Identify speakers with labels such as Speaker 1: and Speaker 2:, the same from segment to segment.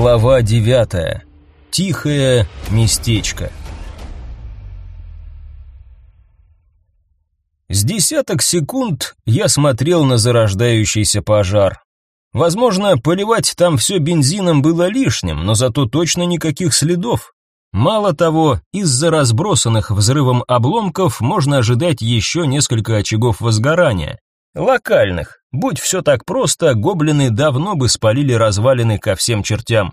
Speaker 1: Глава девятая. Тихое местечко. С десяток секунд я смотрел на зарождающийся пожар. Возможно, поливать там все бензином было лишним, но зато точно никаких следов. Мало того, из-за разбросанных взрывом обломков можно ожидать еще несколько очагов возгорания. Локальных. Будь все так просто, гоблины давно бы спалили развалины ко всем чертям.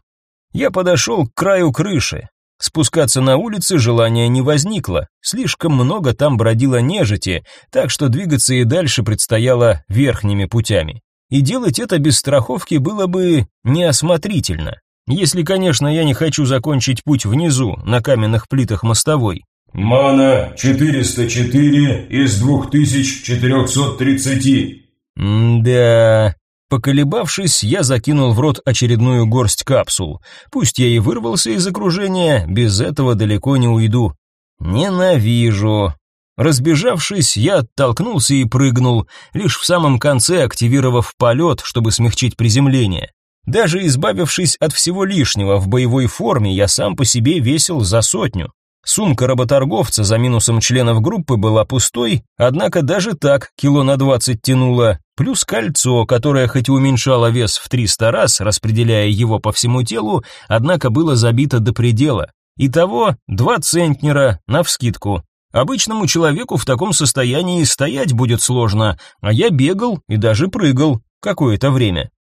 Speaker 1: Я подошел к краю крыши. Спускаться на улицы желания не возникло. Слишком много там бродило нежити, так что двигаться и дальше предстояло верхними путями. И делать это без страховки было бы неосмотрительно. Если, конечно, я не хочу закончить путь внизу, на каменных плитах мостовой.
Speaker 2: Мана 404 из 2430.
Speaker 1: М-да. Поколебавшись, я закинул в рот очередную горсть капсул. Пусть я и вырвался из окружения, без этого далеко не уйду. Ненавижу. Разбежавшись, я оттолкнулся и прыгнул, лишь в самом конце активировав полет, чтобы смягчить приземление. Даже избавившись от всего лишнего в боевой форме, я сам по себе весил за сотню. Сумка работорговца за минусом членов группы была пустой, однако даже так кило на двадцать тянуло, плюс кольцо, которое хоть и уменьшало вес в 300 раз, распределяя его по всему телу, однако было забито до предела. Итого два центнера навскидку. Обычному человеку в таком состоянии стоять будет сложно, а я бегал и даже прыгал какое-то время.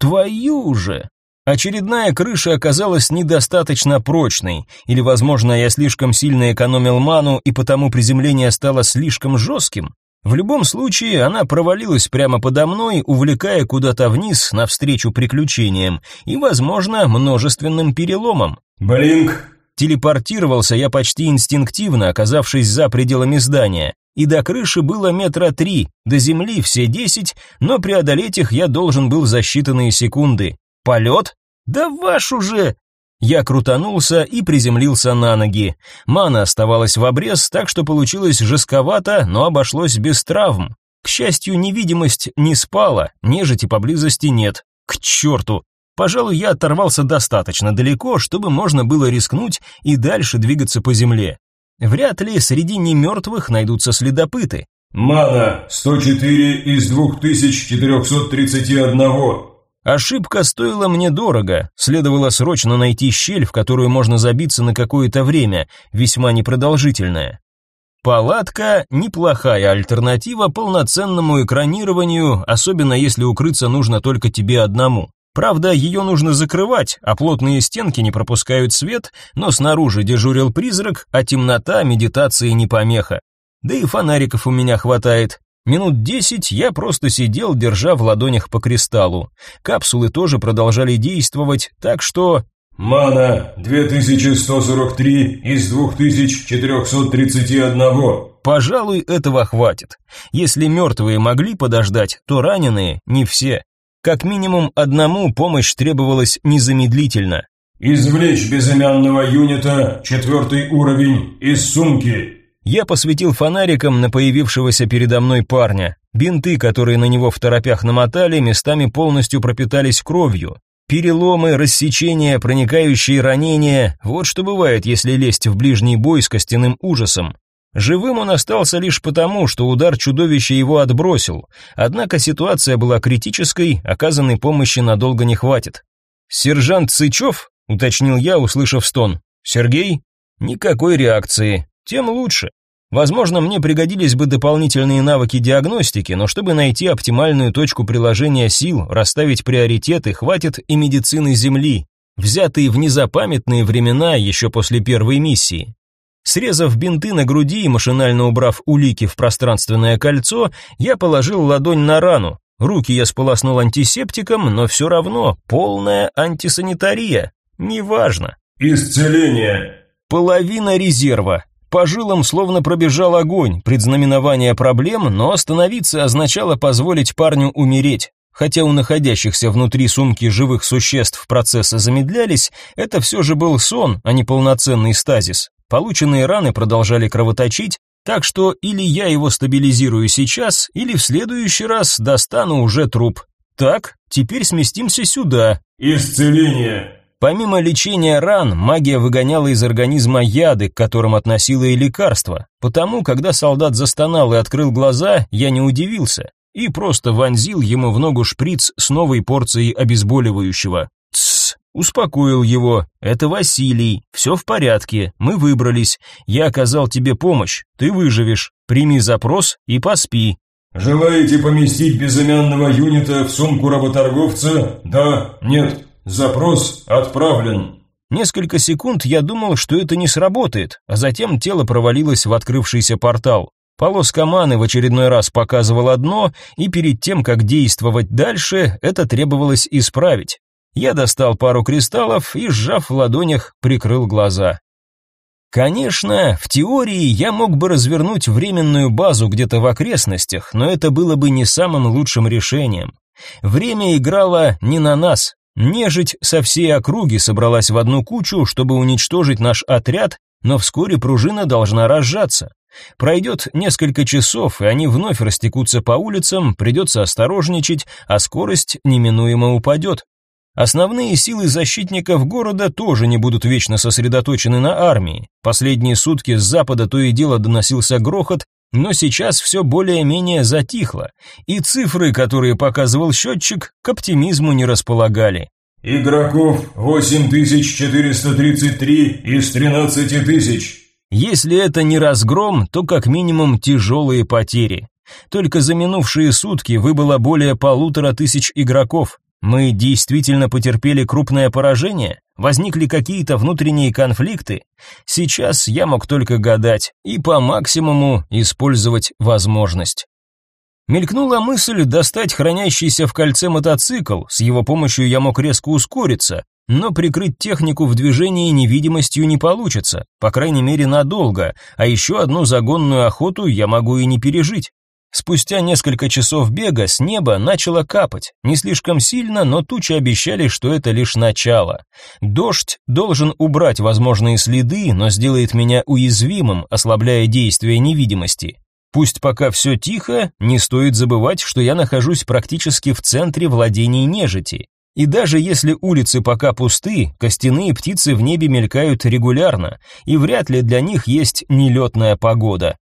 Speaker 1: Твою же! Очередная крыша оказалась недостаточно прочной, или, возможно, я слишком сильно экономил ману, и потому приземление стало слишком жестким. В любом случае, она провалилась прямо подо мной, увлекая куда-то вниз навстречу приключениям и, возможно, множественным переломам.
Speaker 2: Блинк.
Speaker 1: Телепортировался я почти инстинктивно, оказавшись за пределами здания и до крыши было метра три, до земли все десять, но преодолеть их я должен был за считанные секунды. Полет? Да ваш уже! Я крутанулся и приземлился на ноги. Мана оставалась в обрез, так что получилось жестковато, но обошлось без травм. К счастью, невидимость не спала, нежити поблизости нет. К черту! Пожалуй, я оторвался достаточно далеко, чтобы можно было рискнуть и дальше двигаться по земле. Вряд ли среди немертвых найдутся следопыты.
Speaker 2: Мана 104 из 2431.
Speaker 1: Ошибка стоила мне дорого. Следовало срочно найти щель, в которую можно забиться на какое-то время, весьма непродолжительное. Палатка – неплохая альтернатива полноценному экранированию, особенно если укрыться нужно только тебе одному. Правда, ее нужно закрывать, а плотные стенки не пропускают свет, но снаружи дежурил призрак, а темнота медитации не помеха. Да и фонариков у меня хватает. Минут десять я просто сидел, держа в ладонях по кристаллу. Капсулы тоже продолжали действовать, так что...
Speaker 2: Мана 2143 из 2431.
Speaker 1: Пожалуй, этого хватит. Если мертвые могли подождать, то раненые не все. Как минимум одному помощь требовалась незамедлительно.
Speaker 2: «Извлечь безымянного юнита, четвертый уровень, из сумки».
Speaker 1: Я посветил фонариком на появившегося передо мной парня. Бинты, которые на него в торопях намотали, местами полностью пропитались кровью. Переломы, рассечения, проникающие ранения – вот что бывает, если лезть в ближний бой с костяным ужасом. Живым он остался лишь потому, что удар чудовища его отбросил. Однако ситуация была критической, оказанной помощи надолго не хватит. «Сержант Сычев?» — уточнил я, услышав стон. «Сергей?» Никакой реакции. Тем лучше. Возможно, мне пригодились бы дополнительные навыки диагностики, но чтобы найти оптимальную точку приложения сил, расставить приоритеты, хватит и медицины Земли, взятые в незапамятные времена еще после первой миссии. Срезав бинты на груди и машинально убрав улики в пространственное кольцо, я положил ладонь на рану. Руки я сполоснул антисептиком, но все равно полная антисанитария. Неважно.
Speaker 2: Исцеление.
Speaker 1: Половина резерва. По жилам словно пробежал огонь, предзнаменование проблем, но остановиться означало позволить парню умереть. Хотя у находящихся внутри сумки живых существ процессы замедлялись, это все же был сон, а не полноценный стазис. Полученные раны продолжали кровоточить, так что или я его стабилизирую сейчас, или в следующий раз достану уже труп. Так, теперь сместимся сюда.
Speaker 2: Исцеление.
Speaker 1: Помимо лечения ран, магия выгоняла из организма яды, к которым относила и лекарства. Потому, когда солдат застонал и открыл глаза, я не удивился и просто вонзил ему в ногу шприц с новой порцией обезболивающего. Тссс, успокоил его. Это Василий, все в порядке, мы выбрались. Я оказал тебе помощь, ты выживешь. Прими запрос и поспи.
Speaker 2: Желаете поместить безымянного юнита в сумку работорговца? Да, нет. Запрос отправлен.
Speaker 1: Несколько секунд я думал, что это не сработает, а затем тело провалилось в открывшийся портал. Полоска маны в очередной раз показывала одно, и перед тем, как действовать дальше, это требовалось исправить. Я достал пару кристаллов и, сжав в ладонях, прикрыл глаза. Конечно, в теории я мог бы развернуть временную базу где-то в окрестностях, но это было бы не самым лучшим решением. Время играло не на нас, Нежить со всей округи собралась в одну кучу, чтобы уничтожить наш отряд, но вскоре пружина должна разжаться. Пройдет несколько часов, и они вновь растекутся по улицам, придется осторожничать, а скорость неминуемо упадет. Основные силы защитников города тоже не будут вечно сосредоточены на армии. Последние сутки с запада то и дело доносился грохот, но сейчас все более-менее затихло, и цифры, которые показывал счетчик, к оптимизму не располагали.
Speaker 2: «Игроков 8433 из 13 тысяч».
Speaker 1: Если это не разгром, то как минимум тяжелые потери. Только за минувшие сутки выбыло более полутора тысяч игроков. Мы действительно потерпели крупное поражение? Возникли какие-то внутренние конфликты? Сейчас я мог только гадать и по максимуму использовать возможность. Мелькнула мысль достать хранящийся в кольце мотоцикл, с его помощью я мог резко ускориться, но прикрыть технику в движении невидимостью не получится, по крайней мере надолго, а еще одну загонную охоту я могу и не пережить. Спустя несколько часов бега с неба начало капать, не слишком сильно, но тучи обещали, что это лишь начало. Дождь должен убрать возможные следы, но сделает меня уязвимым, ослабляя действие невидимости. Пусть пока все тихо, не стоит забывать, что я нахожусь практически в центре владений нежити. И даже если улицы пока пусты, костяные птицы в небе мелькают регулярно, и вряд ли для них есть нелетная погода.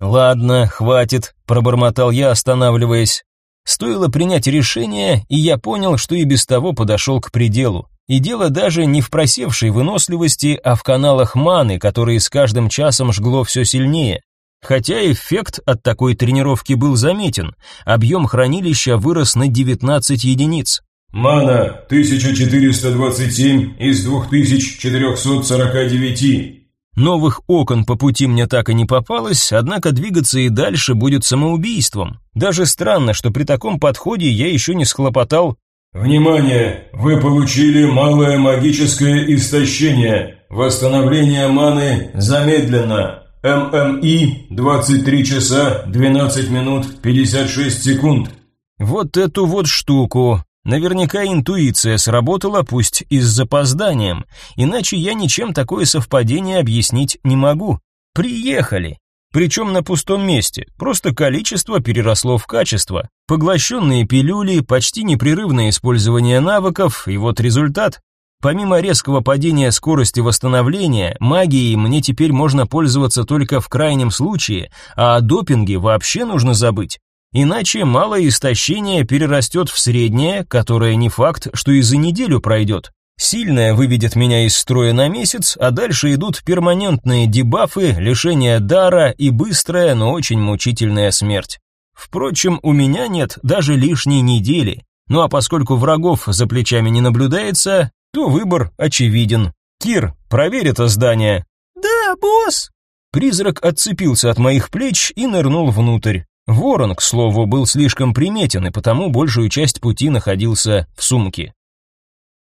Speaker 1: Ладно, хватит, пробормотал я, останавливаясь. Стоило принять решение, и я понял, что и без того подошел к пределу. И дело даже не в просевшей выносливости, а в каналах маны, которые с каждым часом жгло все сильнее. Хотя эффект от такой тренировки был заметен, объем хранилища вырос на 19 единиц.
Speaker 2: Мана 1427 из 2449.
Speaker 1: Новых окон по пути мне так и не попалось, однако двигаться и дальше будет самоубийством. Даже странно, что при таком подходе я еще не схлопотал.
Speaker 2: Внимание! Вы получили малое магическое истощение. Восстановление маны замедлено. ММИ 23 часа 12 минут 56 секунд.
Speaker 1: Вот эту вот штуку. Наверняка интуиция сработала, пусть и с запозданием, иначе я ничем такое совпадение объяснить не могу. Приехали. Причем на пустом месте, просто количество переросло в качество. Поглощенные пилюли, почти непрерывное использование навыков, и вот результат. Помимо резкого падения скорости восстановления, магией мне теперь можно пользоваться только в крайнем случае, а о допинге вообще нужно забыть. Иначе малое истощение перерастет в среднее, которое не факт, что и за неделю пройдет. Сильное выведет меня из строя на месяц, а дальше идут перманентные дебафы, лишение дара и быстрая, но очень мучительная смерть. Впрочем, у меня нет даже лишней недели. Ну а поскольку врагов за плечами не наблюдается, то выбор очевиден. Кир, проверь это здание.
Speaker 3: Да, босс.
Speaker 1: Призрак отцепился от моих плеч и нырнул внутрь. Ворон, к слову, был слишком приметен, и потому большую часть пути находился в сумке.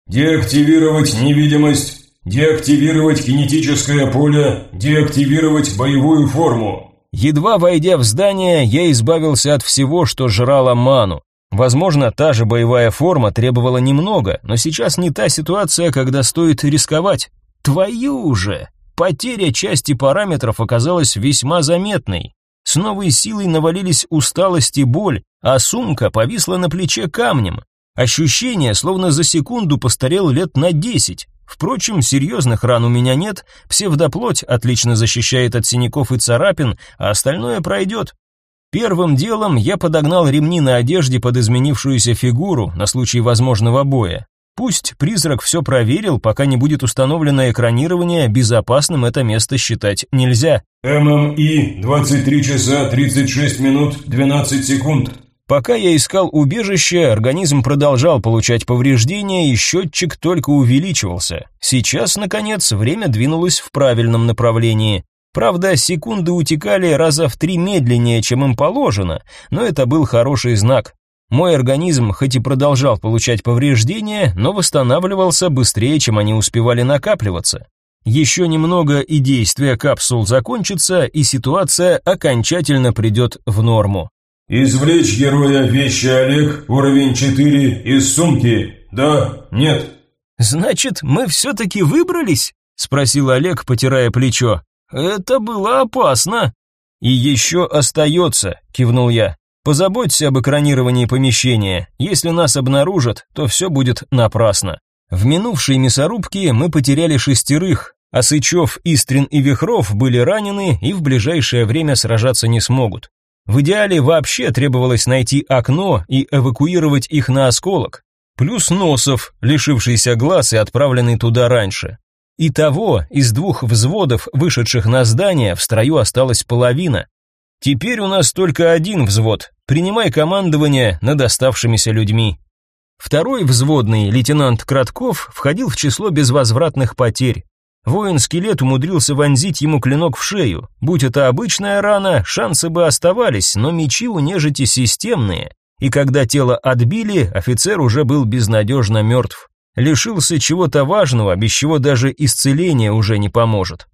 Speaker 2: «Деактивировать невидимость, деактивировать кинетическое поле, деактивировать боевую форму».
Speaker 1: Едва войдя в здание, я избавился от всего, что жрало ману. Возможно, та же боевая форма требовала немного, но сейчас не та ситуация, когда стоит рисковать. Твою же! Потеря части параметров оказалась весьма заметной. С новой силой навалились усталость и боль, а сумка повисла на плече камнем. Ощущение, словно за секунду постарел лет на десять. Впрочем, серьезных ран у меня нет, псевдоплоть отлично защищает от синяков и царапин, а остальное пройдет. Первым делом я подогнал ремни на одежде под изменившуюся фигуру на случай возможного боя. Пусть призрак все проверил, пока не будет установлено экранирование, безопасным это место считать нельзя.
Speaker 2: ММИ 23 часа 36 минут 12 секунд.
Speaker 1: Пока я искал убежище, организм продолжал получать повреждения, и счетчик только увеличивался. Сейчас, наконец, время двинулось в правильном направлении. Правда, секунды утекали раза в три медленнее, чем им положено, но это был хороший знак. Мой организм хоть и продолжал получать повреждения, но восстанавливался быстрее, чем они успевали накапливаться. Еще немного и действие капсул закончится, и ситуация окончательно придет в норму.
Speaker 2: «Извлечь героя вещи Олег, уровень 4, из сумки. Да, нет».
Speaker 1: «Значит, мы все-таки выбрались?» – спросил Олег, потирая плечо. «Это было опасно». «И еще остается», – кивнул я. «Позаботься об экранировании помещения. Если нас обнаружат, то все будет напрасно». В минувшей мясорубке мы потеряли шестерых, а Сычев, Истрин и Вихров были ранены и в ближайшее время сражаться не смогут. В идеале вообще требовалось найти окно и эвакуировать их на осколок. Плюс Носов, лишившийся глаз и отправленный туда раньше. Итого, из двух взводов, вышедших на здание, в строю осталась половина. Теперь у нас только один взвод. Принимай командование над оставшимися людьми. Второй взводный, лейтенант Кратков, входил в число безвозвратных потерь. Воин-скелет умудрился вонзить ему клинок в шею. Будь это обычная рана, шансы бы оставались, но мечи у нежити системные. И когда тело отбили, офицер уже был безнадежно мертв. Лишился чего-то важного, без чего даже исцеление уже не поможет.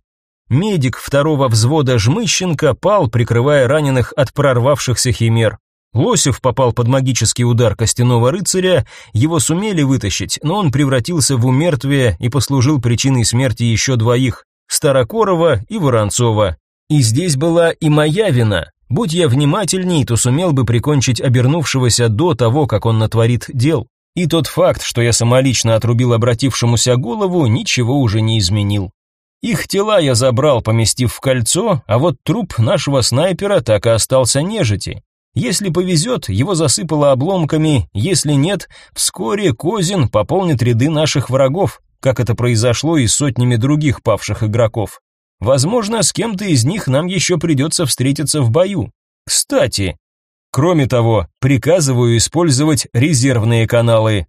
Speaker 1: Медик второго взвода Жмыщенко пал, прикрывая раненых от прорвавшихся химер. Лосев попал под магический удар костяного рыцаря, его сумели вытащить, но он превратился в умертвие и послужил причиной смерти еще двоих – Старокорова и Воронцова. И здесь была и моя вина. Будь я внимательней, то сумел бы прикончить обернувшегося до того, как он натворит дел. И тот факт, что я самолично отрубил обратившемуся голову, ничего уже не изменил. Их тела я забрал, поместив в кольцо, а вот труп нашего снайпера так и остался нежити. Если повезет, его засыпало обломками, если нет, вскоре Козин пополнит ряды наших врагов, как это произошло и с сотнями других павших игроков. Возможно, с кем-то из них нам еще придется встретиться в бою. Кстати, кроме того, приказываю использовать резервные каналы.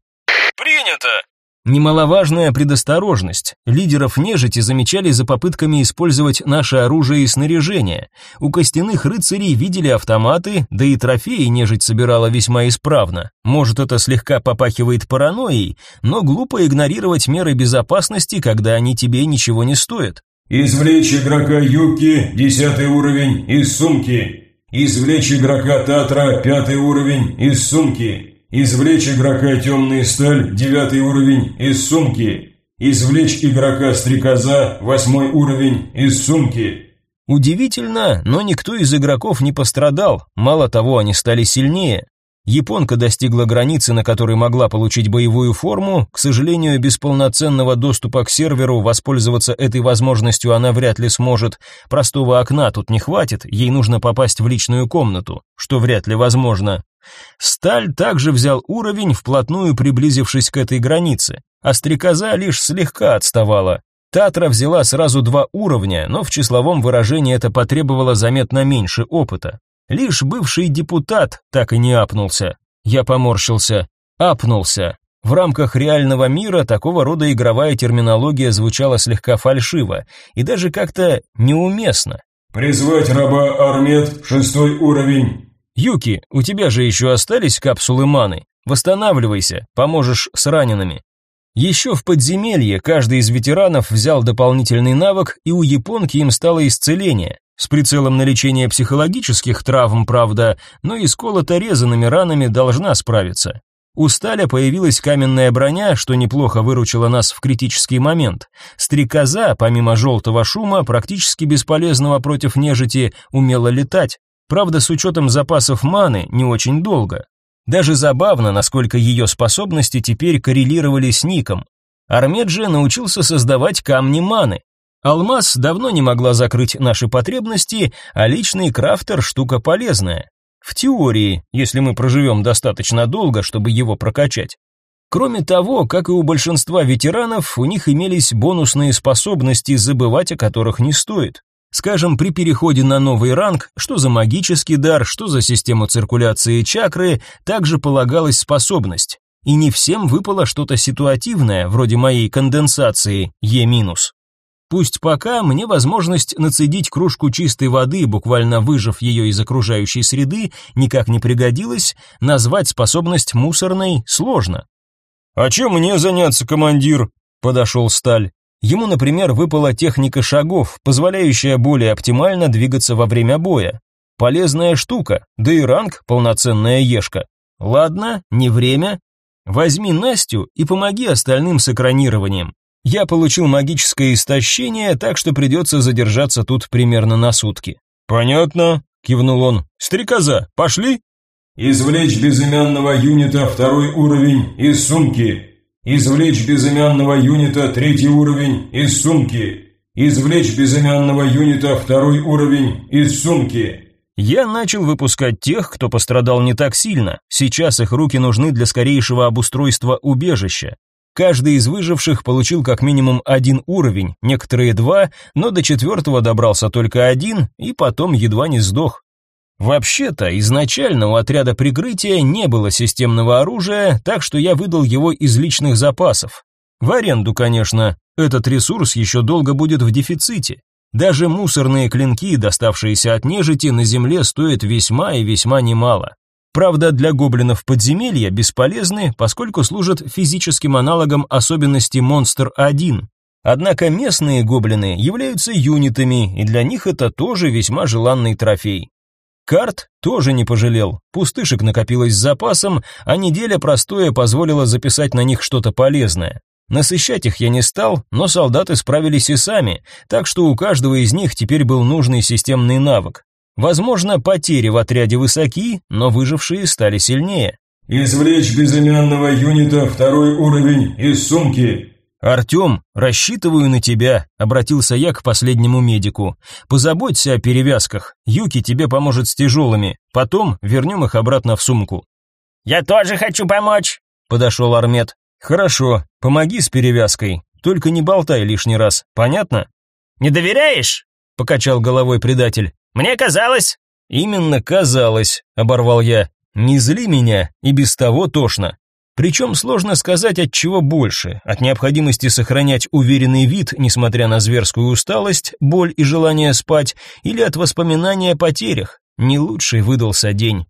Speaker 1: Немаловажная предосторожность. Лидеров нежити замечали за попытками использовать наше оружие и снаряжение. У костяных рыцарей видели автоматы, да и трофеи нежить собирала весьма исправно. Может, это слегка попахивает паранойей, но глупо игнорировать меры безопасности, когда они тебе ничего не стоят.
Speaker 2: Извлечь игрока Юки, десятый уровень, из сумки. Извлечь игрока Татра, пятый уровень, из сумки. Извлечь игрока темный сталь, девятый уровень, из сумки. Извлечь игрока стрекоза, восьмой уровень, из сумки.
Speaker 1: Удивительно, но никто из игроков не пострадал, мало того, они стали сильнее. Японка достигла границы, на которой могла получить боевую форму. К сожалению, без полноценного доступа к серверу воспользоваться этой возможностью она вряд ли сможет. Простого окна тут не хватит, ей нужно попасть в личную комнату, что вряд ли возможно. Сталь также взял уровень, вплотную приблизившись к этой границе, а стрекоза лишь слегка отставала. Татра взяла сразу два уровня, но в числовом выражении это потребовало заметно меньше опыта. Лишь бывший депутат так и не апнулся. Я поморщился. Апнулся. В рамках реального мира такого рода игровая терминология звучала слегка фальшиво и даже как-то неуместно.
Speaker 2: «Призвать раба Армет, шестой уровень».
Speaker 1: «Юки, у тебя же еще остались капсулы маны. Восстанавливайся, поможешь с ранеными». Еще в подземелье каждый из ветеранов взял дополнительный навык, и у японки им стало исцеление. С прицелом на лечение психологических травм, правда, но и с колото-резанными ранами должна справиться. У Сталя появилась каменная броня, что неплохо выручило нас в критический момент. Стрекоза, помимо желтого шума, практически бесполезного против нежити, умела летать. Правда, с учетом запасов маны, не очень долго. Даже забавно, насколько ее способности теперь коррелировали с Ником. Армед же научился создавать камни маны. Алмаз давно не могла закрыть наши потребности, а личный крафтер штука полезная. В теории, если мы проживем достаточно долго, чтобы его прокачать. Кроме того, как и у большинства ветеранов, у них имелись бонусные способности, забывать о которых не стоит. Скажем, при переходе на новый ранг, что за магический дар, что за систему циркуляции чакры, также полагалась способность. И не всем выпало что-то ситуативное, вроде моей конденсации Е-. Пусть пока мне возможность нацедить кружку чистой воды, буквально выжав ее из окружающей среды, никак не пригодилась, назвать способность мусорной сложно.
Speaker 2: «А чем мне заняться, командир?» – подошел Сталь.
Speaker 1: Ему, например, выпала техника шагов, позволяющая более оптимально двигаться во время боя. Полезная штука, да и ранг – полноценная ешка. Ладно, не время. Возьми Настю и помоги остальным с экранированием. Я получил магическое истощение, так что придется задержаться тут примерно на сутки.
Speaker 2: «Понятно», – кивнул он. «Стрекоза, пошли?» Извлечь безымянного юнита второй уровень из сумки. Извлечь безымянного юнита третий уровень из сумки. Извлечь безымянного юнита второй уровень из сумки.
Speaker 1: Я начал выпускать тех, кто пострадал не так сильно. Сейчас их руки нужны для скорейшего обустройства убежища. Каждый из выживших получил как минимум один уровень, некоторые два, но до четвертого добрался только один и потом едва не сдох. Вообще-то, изначально у отряда прикрытия не было системного оружия, так что я выдал его из личных запасов. В аренду, конечно, этот ресурс еще долго будет в дефиците. Даже мусорные клинки, доставшиеся от нежити, на земле стоят весьма и весьма немало. Правда, для гоблинов подземелья бесполезны, поскольку служат физическим аналогом особенностей Монстр-1. Однако местные гоблины являются юнитами, и для них это тоже весьма желанный трофей. Карт тоже не пожалел. Пустышек накопилось с запасом, а неделя простоя позволила записать на них что-то полезное. Насыщать их я не стал, но солдаты справились и сами, так что у каждого из них теперь был нужный системный навык. Возможно, потери в отряде высоки, но выжившие стали сильнее.
Speaker 2: «Извлечь безымянного юнита второй уровень из сумки.
Speaker 1: «Артем, рассчитываю на тебя», — обратился я к последнему медику. «Позаботься о перевязках. Юки тебе поможет с тяжелыми. Потом вернем их обратно в сумку».
Speaker 3: «Я тоже хочу помочь», —
Speaker 1: подошел Армет. «Хорошо, помоги с перевязкой. Только не болтай лишний раз. Понятно?»
Speaker 3: «Не доверяешь?» — покачал головой предатель. «Мне казалось».
Speaker 1: «Именно казалось», — оборвал я. «Не зли меня, и без того тошно. Причем сложно сказать, от чего больше, от необходимости сохранять уверенный вид, несмотря на зверскую усталость, боль и желание спать, или от воспоминания о потерях. Не лучший выдался день.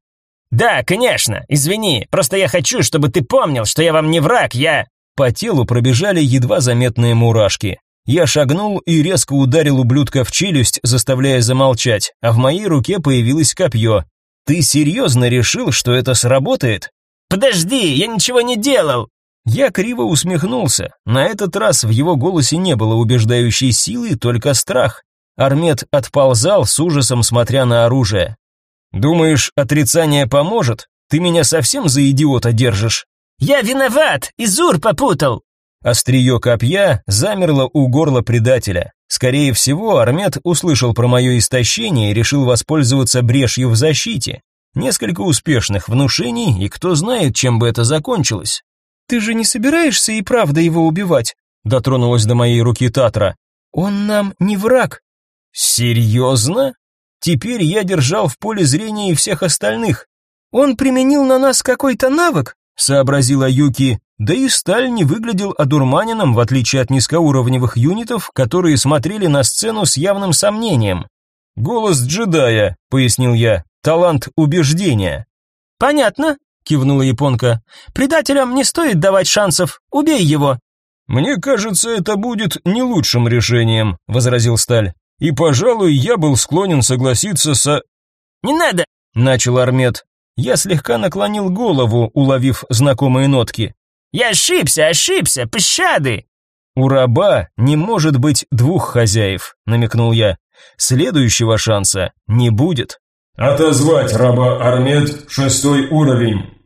Speaker 3: «Да, конечно, извини, просто я хочу, чтобы ты помнил, что я вам не враг, я...»
Speaker 1: По телу пробежали едва заметные мурашки. Я шагнул и резко ударил ублюдка в челюсть, заставляя замолчать, а в моей руке появилось копье. «Ты серьезно решил, что это сработает?»
Speaker 3: «Подожди, я ничего не делал!»
Speaker 1: Я криво усмехнулся. На этот раз в его голосе не было убеждающей силы, только страх. Армет отползал с ужасом, смотря на оружие. «Думаешь, отрицание поможет? Ты меня совсем за идиота держишь?»
Speaker 3: «Я виноват! Изур попутал!»
Speaker 1: Острие копья замерло у горла предателя. Скорее всего, Армет услышал про мое истощение и решил воспользоваться брешью в защите. Несколько успешных внушений, и кто знает, чем бы это закончилось.
Speaker 4: «Ты же не собираешься и правда его убивать?»
Speaker 1: Дотронулась до моей руки Татра.
Speaker 4: «Он нам не враг».
Speaker 1: «Серьезно?» Теперь я держал в поле зрения и всех остальных.
Speaker 4: «Он применил на нас какой-то навык?»
Speaker 1: сообразила Юки. Да и Сталь не выглядел одурманенным, в отличие от низкоуровневых юнитов, которые смотрели на сцену с явным сомнением. «Голос джедая», — пояснил я. Талант убеждения.
Speaker 4: Понятно, кивнула японка. Предателям не стоит давать шансов. Убей его.
Speaker 2: Мне кажется, это будет не лучшим решением, возразил Сталь. И, пожалуй, я был склонен согласиться со
Speaker 3: Не надо,
Speaker 1: начал Армет. Я слегка наклонил голову, уловив знакомые нотки.
Speaker 3: Я ошибся, ошибся, пощады.
Speaker 1: У раба не может быть двух хозяев, намекнул я. Следующего шанса не будет.
Speaker 2: Отозвать раба Армед, шестой уровень.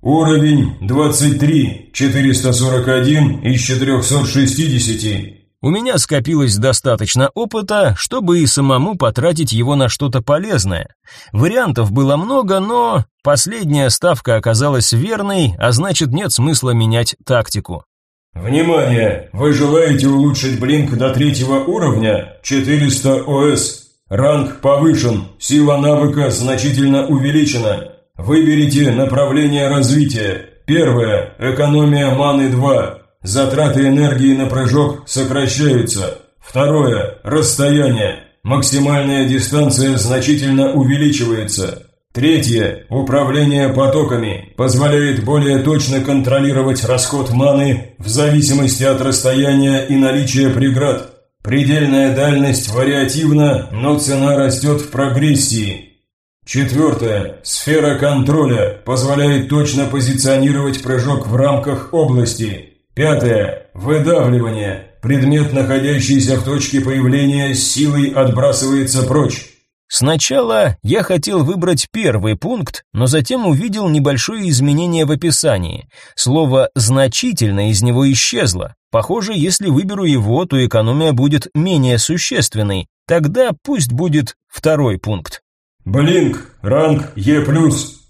Speaker 2: Уровень 23, 441 из 460.
Speaker 1: У меня скопилось достаточно опыта, чтобы и самому потратить его на что-то полезное. Вариантов было много, но последняя ставка оказалась верной, а значит нет смысла менять тактику.
Speaker 2: Внимание! Вы желаете улучшить блинк до третьего уровня? 400 ОС. Ранг повышен, сила навыка значительно увеличена. Выберите направление развития. Первое. Экономия маны 2. Затраты энергии на прыжок сокращаются. Второе. Расстояние. Максимальная дистанция значительно увеличивается. Третье. Управление потоками позволяет более точно контролировать расход маны в зависимости от расстояния и наличия преград. Предельная дальность вариативна, но цена растет в прогрессии. Четвертое. Сфера контроля позволяет точно позиционировать прыжок в рамках области. Пятое. Выдавливание. Предмет, находящийся в точке появления, силой отбрасывается прочь.
Speaker 1: Сначала я хотел выбрать первый пункт, но затем увидел небольшое изменение в описании. Слово «значительно» из него исчезло. Похоже, если выберу его, то экономия будет менее существенной. Тогда пусть будет второй пункт.
Speaker 2: Блинк, ранг Е+,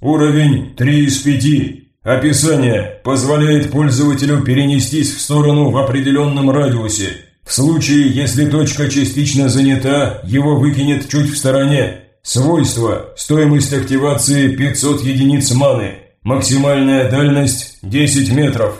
Speaker 2: уровень 3 из 5. Описание позволяет пользователю перенестись в сторону в определенном радиусе. В случае, если точка частично занята, его выкинет чуть в стороне. Свойства. Стоимость активации 500 единиц маны. Максимальная дальность 10 метров.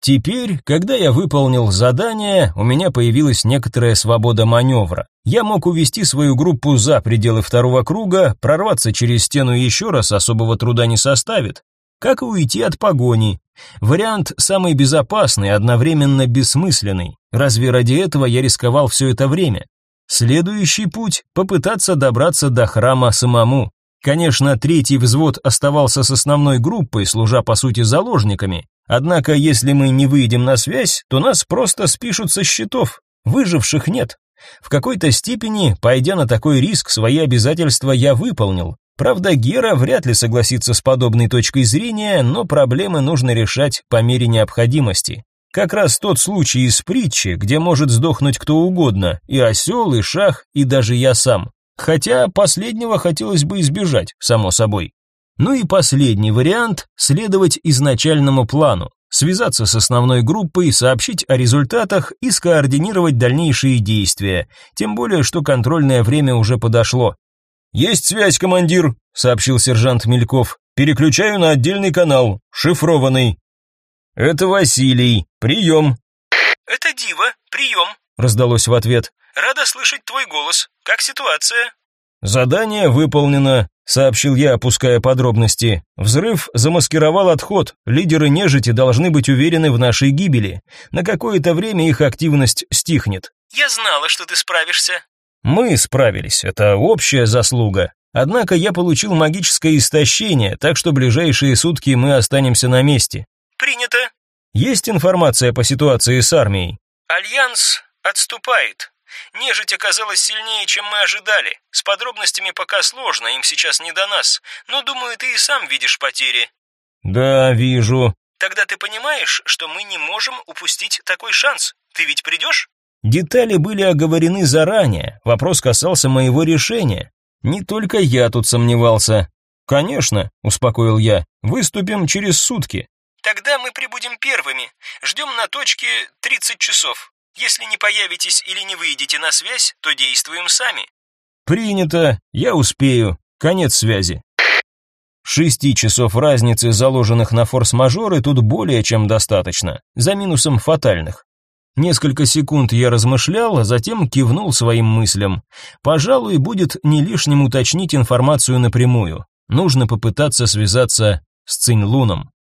Speaker 1: Теперь, когда я выполнил задание, у меня появилась некоторая свобода маневра. Я мог увести свою группу за пределы второго круга, прорваться через стену еще раз особого труда не составит как уйти от погони. Вариант самый безопасный, одновременно бессмысленный. Разве ради этого я рисковал все это время? Следующий путь – попытаться добраться до храма самому. Конечно, третий взвод оставался с основной группой, служа по сути заложниками. Однако, если мы не выйдем на связь, то нас просто спишут со счетов. Выживших нет. В какой-то степени, пойдя на такой риск, свои обязательства я выполнил. Правда, Гера вряд ли согласится с подобной точкой зрения, но проблемы нужно решать по мере необходимости. Как раз тот случай из притчи, где может сдохнуть кто угодно, и осел, и шах, и даже я сам. Хотя последнего хотелось бы избежать, само собой. Ну и последний вариант – следовать изначальному плану, связаться с основной группой, сообщить о результатах и скоординировать дальнейшие действия, тем более, что контрольное время уже подошло. «Есть связь, командир», — сообщил сержант Мельков. «Переключаю на отдельный канал, шифрованный». «Это Василий. Прием».
Speaker 4: «Это Дива. Прием», —
Speaker 1: раздалось в ответ.
Speaker 4: «Рада слышать твой голос. Как ситуация?»
Speaker 1: «Задание выполнено», — сообщил я, опуская подробности. «Взрыв замаскировал отход. Лидеры нежити должны быть уверены в нашей гибели. На какое-то время их активность стихнет».
Speaker 4: «Я знала, что ты справишься»,
Speaker 1: мы справились, это общая заслуга. Однако я получил магическое истощение, так что ближайшие сутки мы останемся на месте.
Speaker 4: Принято.
Speaker 1: Есть информация по ситуации с армией?
Speaker 4: Альянс отступает. Нежить оказалась сильнее, чем мы ожидали. С подробностями пока сложно, им сейчас не до нас. Но, думаю, ты и сам видишь потери.
Speaker 1: Да, вижу.
Speaker 4: Тогда ты понимаешь, что мы не можем упустить такой шанс. Ты ведь придешь?
Speaker 1: Детали были оговорены заранее, вопрос касался моего решения. Не только я тут сомневался. «Конечно», — успокоил я, — «выступим через сутки».
Speaker 4: «Тогда мы прибудем первыми. Ждем на точке 30 часов. Если не появитесь или не выйдете на связь, то действуем сами».
Speaker 1: «Принято. Я успею. Конец связи». Шести часов разницы, заложенных на форс-мажоры, тут более чем достаточно, за минусом фатальных. Несколько секунд я размышлял, а затем кивнул своим мыслям. Пожалуй, будет не лишним уточнить информацию напрямую. Нужно попытаться связаться с Цинь-Луном.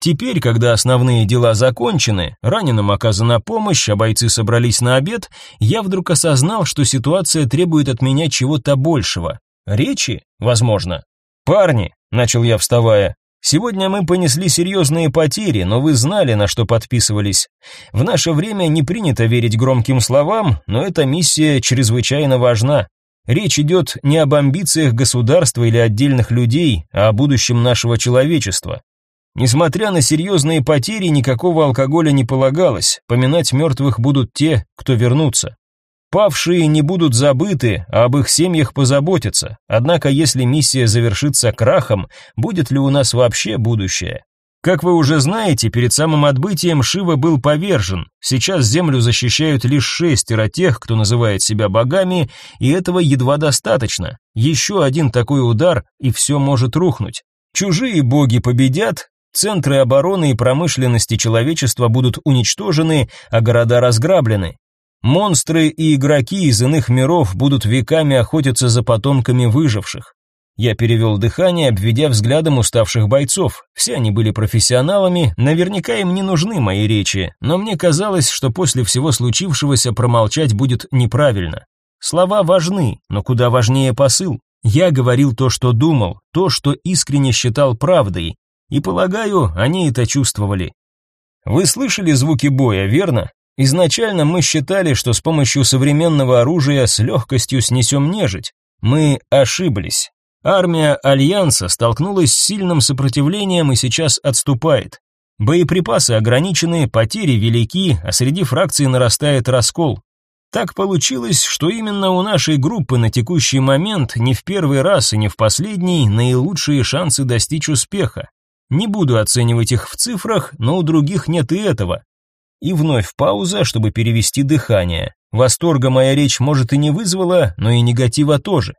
Speaker 1: Теперь, когда основные дела закончены, раненым оказана помощь, а бойцы собрались на обед, я вдруг осознал, что ситуация требует от меня чего-то большего. Речи, возможно. «Парни», — начал я, вставая, Сегодня мы понесли серьезные потери, но вы знали, на что подписывались. В наше время не принято верить громким словам, но эта миссия чрезвычайно важна. Речь идет не об амбициях государства или отдельных людей, а о будущем нашего человечества. Несмотря на серьезные потери, никакого алкоголя не полагалось, поминать мертвых будут те, кто вернутся. Павшие не будут забыты, а об их семьях позаботятся. Однако, если миссия завершится крахом, будет ли у нас вообще будущее? Как вы уже знаете, перед самым отбытием Шива был повержен. Сейчас землю защищают лишь шестеро тех, кто называет себя богами, и этого едва достаточно. Еще один такой удар, и все может рухнуть. Чужие боги победят, центры обороны и промышленности человечества будут уничтожены, а города разграблены. Монстры и игроки из иных миров будут веками охотиться за потомками выживших. Я перевел дыхание, обведя взглядом уставших бойцов. Все они были профессионалами, наверняка им не нужны мои речи, но мне казалось, что после всего случившегося промолчать будет неправильно. Слова важны, но куда важнее посыл. Я говорил то, что думал, то, что искренне считал правдой, и, полагаю, они это чувствовали. Вы слышали звуки боя, верно? Изначально мы считали, что с помощью современного оружия с легкостью снесем нежить. Мы ошиблись. Армия Альянса столкнулась с сильным сопротивлением и сейчас отступает. Боеприпасы ограничены, потери велики, а среди фракций нарастает раскол. Так получилось, что именно у нашей группы на текущий момент не в первый раз и не в последний наилучшие шансы достичь успеха. Не буду оценивать их в цифрах, но у других нет и этого. И вновь пауза, чтобы перевести дыхание. Восторга моя речь может и не вызвала, но и негатива тоже.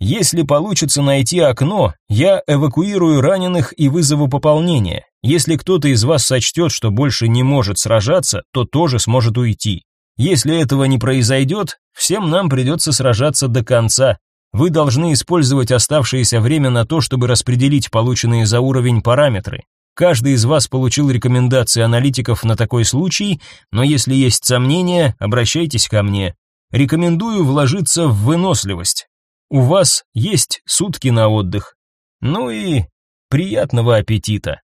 Speaker 1: Если получится найти окно, я эвакуирую раненых и вызову пополнение. Если кто-то из вас сочтет, что больше не может сражаться, то тоже сможет уйти. Если этого не произойдет, всем нам придется сражаться до конца. Вы должны использовать оставшееся время на то, чтобы распределить полученные за уровень параметры. Каждый из вас получил рекомендации аналитиков на такой случай, но если есть сомнения, обращайтесь ко мне. Рекомендую вложиться в выносливость. У вас есть сутки на отдых. Ну и приятного аппетита.